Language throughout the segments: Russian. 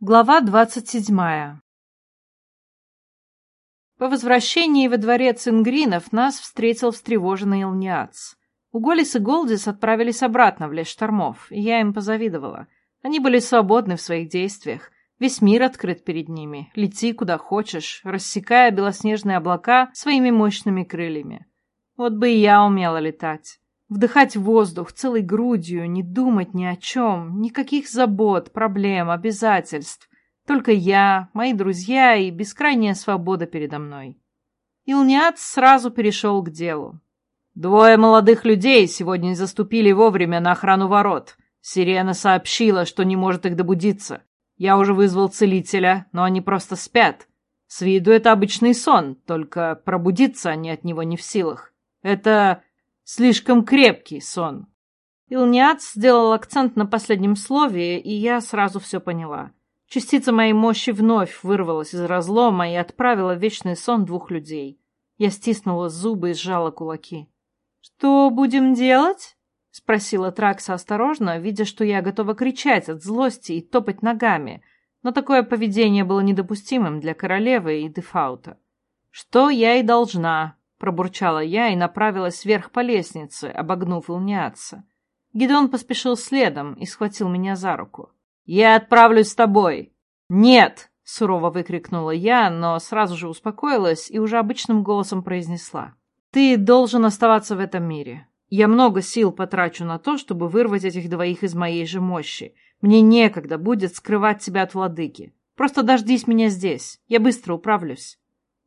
Глава двадцать седьмая По возвращении во дворец Ингринов нас встретил встревоженный Илниац. Уголис и Голдис отправились обратно в лес штормов, и я им позавидовала. Они были свободны в своих действиях. Весь мир открыт перед ними. Лети куда хочешь, рассекая белоснежные облака своими мощными крыльями. Вот бы и я умела летать. Вдыхать воздух целой грудью, не думать ни о чем, никаких забот, проблем, обязательств. Только я, мои друзья и бескрайняя свобода передо мной. Илниат сразу перешел к делу. Двое молодых людей сегодня заступили вовремя на охрану ворот. Сирена сообщила, что не может их добудиться. Я уже вызвал целителя, но они просто спят. С виду это обычный сон, только пробудиться они от него не в силах. Это Слишком крепкий сон. Илниат сделал акцент на последнем слове, и я сразу все поняла. Частица моей мощи вновь вырвалась из разлома и отправила в вечный сон двух людей. Я стиснула зубы и сжала кулаки. «Что будем делать?» — спросила Тракса осторожно, видя, что я готова кричать от злости и топать ногами, но такое поведение было недопустимым для королевы и Дефаута. «Что я и должна», Пробурчала я и направилась вверх по лестнице, обогнув Илниатса. Гидеон поспешил следом и схватил меня за руку. «Я отправлюсь с тобой!» «Нет!» — сурово выкрикнула я, но сразу же успокоилась и уже обычным голосом произнесла. «Ты должен оставаться в этом мире. Я много сил потрачу на то, чтобы вырвать этих двоих из моей же мощи. Мне некогда будет скрывать тебя от владыки. Просто дождись меня здесь. Я быстро управлюсь».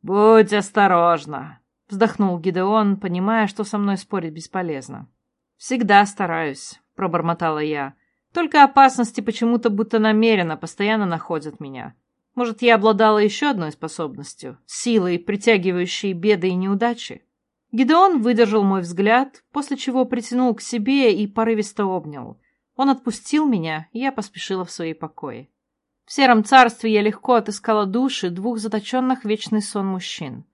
«Будь осторожна!» Вздохнул Гидеон, понимая, что со мной спорить бесполезно. «Всегда стараюсь», — пробормотала я. «Только опасности почему-то будто намеренно постоянно находят меня. Может, я обладала еще одной способностью — силой, притягивающей беды и неудачи?» Гидеон выдержал мой взгляд, после чего притянул к себе и порывисто обнял. Он отпустил меня, и я поспешила в свои покои. В сером царстве я легко отыскала души двух заточенных вечный сон мужчин.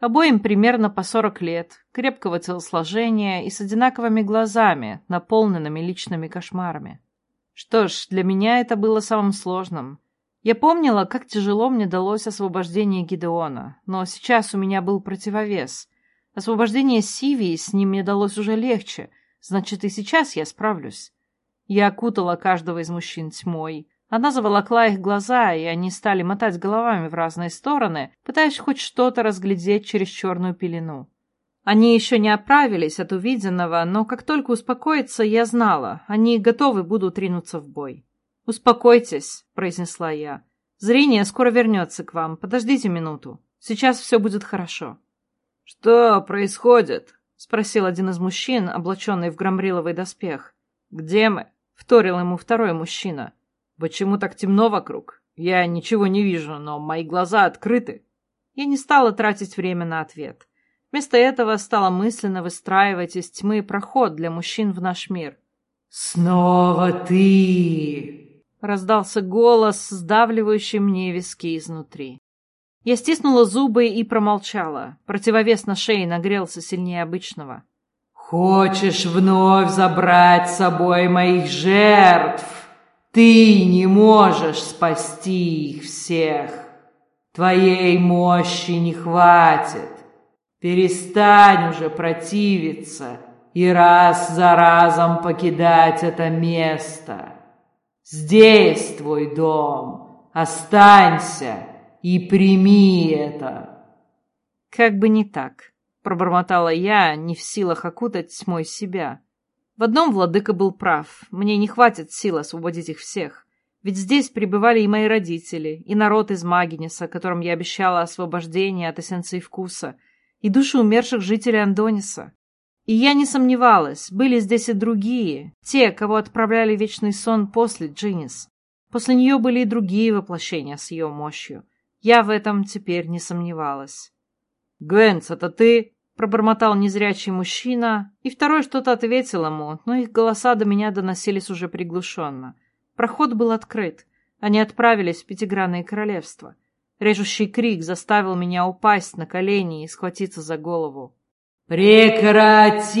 Обоим примерно по сорок лет, крепкого телосложения и с одинаковыми глазами, наполненными личными кошмарами. Что ж, для меня это было самым сложным. Я помнила, как тяжело мне далось освобождение Гидеона, но сейчас у меня был противовес. Освобождение Сивии с ним мне далось уже легче, значит, и сейчас я справлюсь. Я окутала каждого из мужчин тьмой, она заволокла их глаза, и они стали мотать головами в разные стороны, пытаясь хоть что-то разглядеть через черную пелену. Они еще не оправились от увиденного, но как только успокоятся, я знала, они готовы будут ринуться в бой. «Успокойтесь», — произнесла я. «Зрение скоро вернется к вам. Подождите минуту. Сейчас все будет хорошо». «Что происходит?» — спросил один из мужчин, облаченный в громриловый доспех. «Где мы?» — вторил ему второй мужчина. Почему так темно вокруг? Я ничего не вижу, но мои глаза открыты. Я не стала тратить время на ответ. Вместо этого стала мысленно выстраивать из тьмы проход для мужчин в наш мир. «Снова ты!» — раздался голос, сдавливающий мне виски изнутри. Я стиснула зубы и промолчала. Противовес на шее нагрелся сильнее обычного. «Хочешь вновь забрать с собой моих жертв?» Ты не можешь спасти их всех. Твоей мощи не хватит. Перестань уже противиться и раз за разом покидать это место. Здесь твой дом. Останься и прими это. Как бы не так, пробормотала я, не в силах окутать тьмой себя. В одном владыка был прав. Мне не хватит сил освободить их всех. Ведь здесь пребывали и мои родители, и народ из Магинеса, которым я обещала освобождение от эссенции вкуса, и души умерших жителей Андониса. И я не сомневалась, были здесь и другие, те, кого отправляли в вечный сон после Джинис. После нее были и другие воплощения с ее мощью. Я в этом теперь не сомневалась. «Гвенц, это ты?» Пробормотал незрячий мужчина, и второй что-то ответил ему, но их голоса до меня доносились уже приглушенно. Проход был открыт. Они отправились в Пятигранное королевство. Режущий крик заставил меня упасть на колени и схватиться за голову. «Прекрати!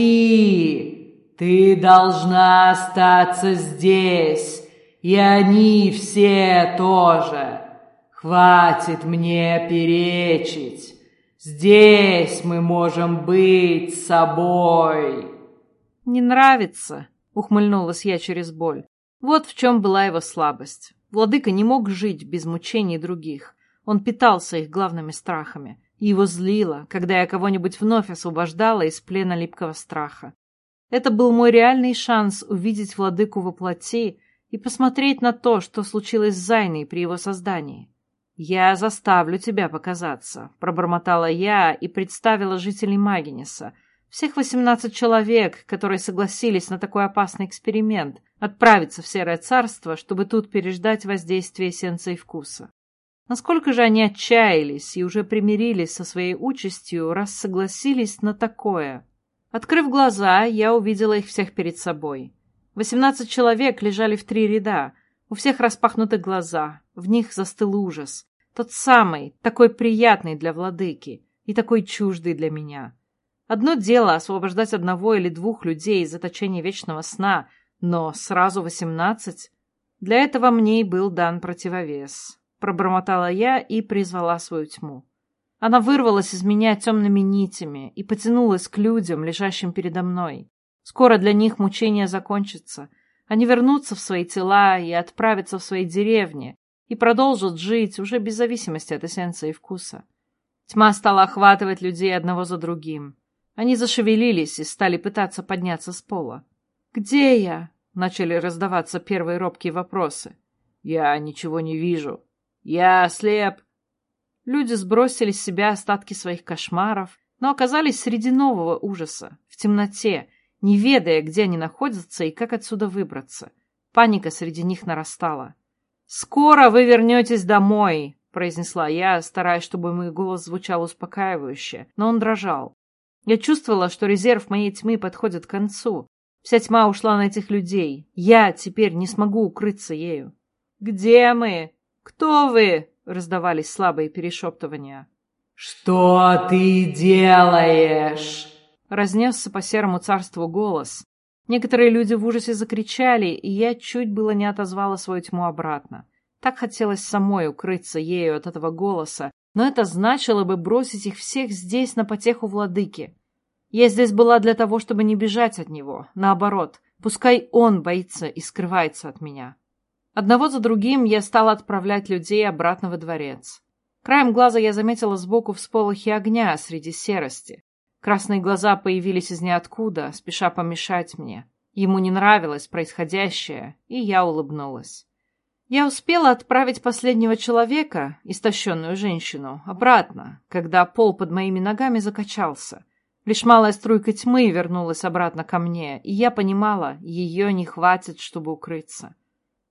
Ты должна остаться здесь! И они все тоже. Хватит мне перечить. Здесь мы можем быть собой. Не нравится, ухмыльнулась я через боль. Вот в чем была его слабость. Владыка не мог жить без мучений других. Он питался их главными страхами. И его злило, когда я кого-нибудь вновь освобождала из плена липкого страха. Это был мой реальный шанс увидеть владыку во плоти и посмотреть на то, что случилось с Зайной при его создании. «Я заставлю тебя показаться», — пробормотала я и представила жителей Магинеса, всех восемнадцать человек, которые согласились на такой опасный эксперимент, отправиться в Серое Царство, чтобы тут переждать воздействие эссенции вкуса. Насколько же они отчаялись и уже примирились со своей участью, раз согласились на такое. Открыв глаза, я увидела их всех перед собой. Восемнадцать человек лежали в три ряда, у всех распахнуты глаза, в них застыл ужас. Тот самый, такой приятный для владыки и такой чуждый для меня. Одно дело освобождать одного или двух людей из заточения вечного сна, но сразу восемнадцать? Для этого мне и был дан противовес. Пробормотала я и призвала свою тьму. Она вырвалась из меня темными нитями и потянулась к людям, лежащим передо мной. Скоро для них мучение закончится. Они вернутся в свои тела и отправятся в свои деревни, и продолжат жить уже без зависимости от эссенции и вкуса. Тьма стала охватывать людей одного за другим. Они зашевелились и стали пытаться подняться с пола. «Где я?» — начали раздаваться первые робкие вопросы. «Я ничего не вижу. Я слеп». Люди сбросили с себя остатки своих кошмаров, но оказались среди нового ужаса, в темноте, не ведая, где они находятся и как отсюда выбраться. Паника среди них нарастала. «Скоро вы вернетесь домой», — произнесла я, стараясь, чтобы мой голос звучал успокаивающе, но он дрожал. Я чувствовала, что резерв моей тьмы подходит к концу. Вся тьма ушла на этих людей. Я теперь не смогу укрыться ею. «Где мы? Кто вы?» — раздавались слабые перешептывания. «Что ты делаешь?» Разнесся по серому царству голос, Некоторые люди в ужасе закричали, и я чуть было не отозвала свою тьму обратно. Так хотелось самой укрыться ею от этого голоса, но это значило бы бросить их всех здесь на потеху владыки. Я здесь была для того, чтобы не бежать от него. Наоборот, пускай он боится и скрывается от меня. Одного за другим я стала отправлять людей обратно во дворец. Краем глаза я заметила сбоку всполохи огня среди серости. Красные глаза появились из ниоткуда, спеша помешать мне. Ему не нравилось происходящее, и я улыбнулась. Я успела отправить последнего человека, истощенную женщину, обратно, когда пол под моими ногами закачался. Лишь малая струйка тьмы вернулась обратно ко мне, и я понимала, ее не хватит, чтобы укрыться.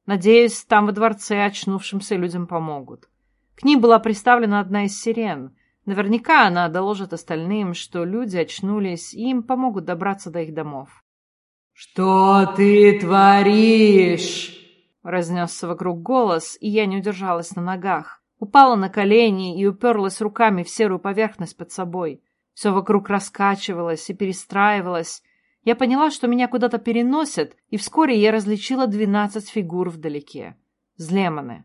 Надеюсь, там во дворце очнувшимся людям помогут. К ним была приставлена одна из сирен, Наверняка она доложит остальным, что люди очнулись и им помогут добраться до их домов. «Что ты творишь?» Разнесся вокруг голос, и я не удержалась на ногах. Упала на колени и уперлась руками в серую поверхность под собой. Все вокруг раскачивалось и перестраивалось. Я поняла, что меня куда-то переносят, и вскоре я различила двенадцать фигур вдалеке. Злеманы.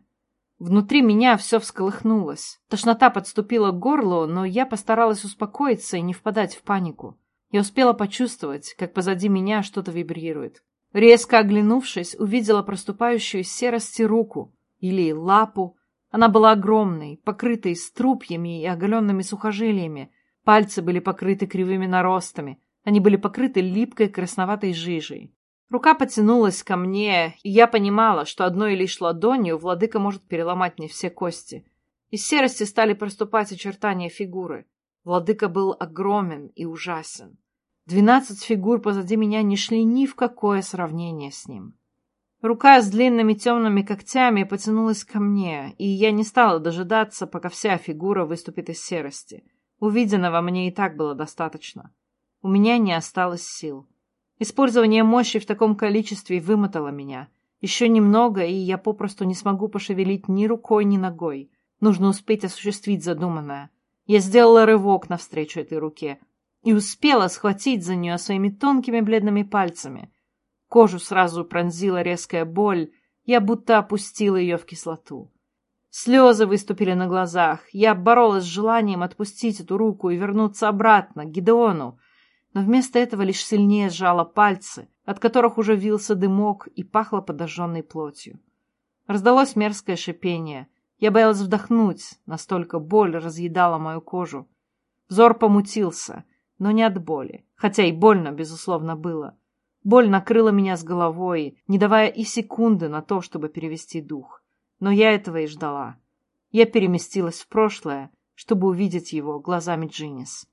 Внутри меня все всколыхнулось. Тошнота подступила к горлу, но я постаралась успокоиться и не впадать в панику. Я успела почувствовать, как позади меня что-то вибрирует. Резко оглянувшись, увидела проступающую серости руку или лапу. Она была огромной, покрытой струпьями и оголенными сухожилиями. Пальцы были покрыты кривыми наростами. Они были покрыты липкой красноватой жижей. Рука потянулась ко мне, и я понимала, что одной лишь ладонью владыка может переломать мне все кости. Из серости стали проступать очертания фигуры. Владыка был огромен и ужасен. Двенадцать фигур позади меня не шли ни в какое сравнение с ним. Рука с длинными темными когтями потянулась ко мне, и я не стала дожидаться, пока вся фигура выступит из серости. Увиденного мне и так было достаточно. У меня не осталось сил. Использование мощи в таком количестве вымотало меня. Еще немного, и я попросту не смогу пошевелить ни рукой, ни ногой. Нужно успеть осуществить задуманное. Я сделала рывок навстречу этой руке и успела схватить за нее своими тонкими бледными пальцами. Кожу сразу пронзила резкая боль, Я будто опустила ее в кислоту. Слезы выступили на глазах. Я боролась с желанием отпустить эту руку и вернуться обратно, к Гидеону. Но вместо этого лишь сильнее сжала пальцы, от которых уже вился дымок и пахло подожженной плотью. Раздалось мерзкое шипение. Я боялась вдохнуть, настолько боль разъедала мою кожу. Взор помутился, но не от боли, хотя и больно, безусловно, было. Боль накрыла меня с головой, не давая и секунды на то, чтобы перевести дух. Но я этого и ждала. Я переместилась в прошлое, чтобы увидеть его глазами Джинис.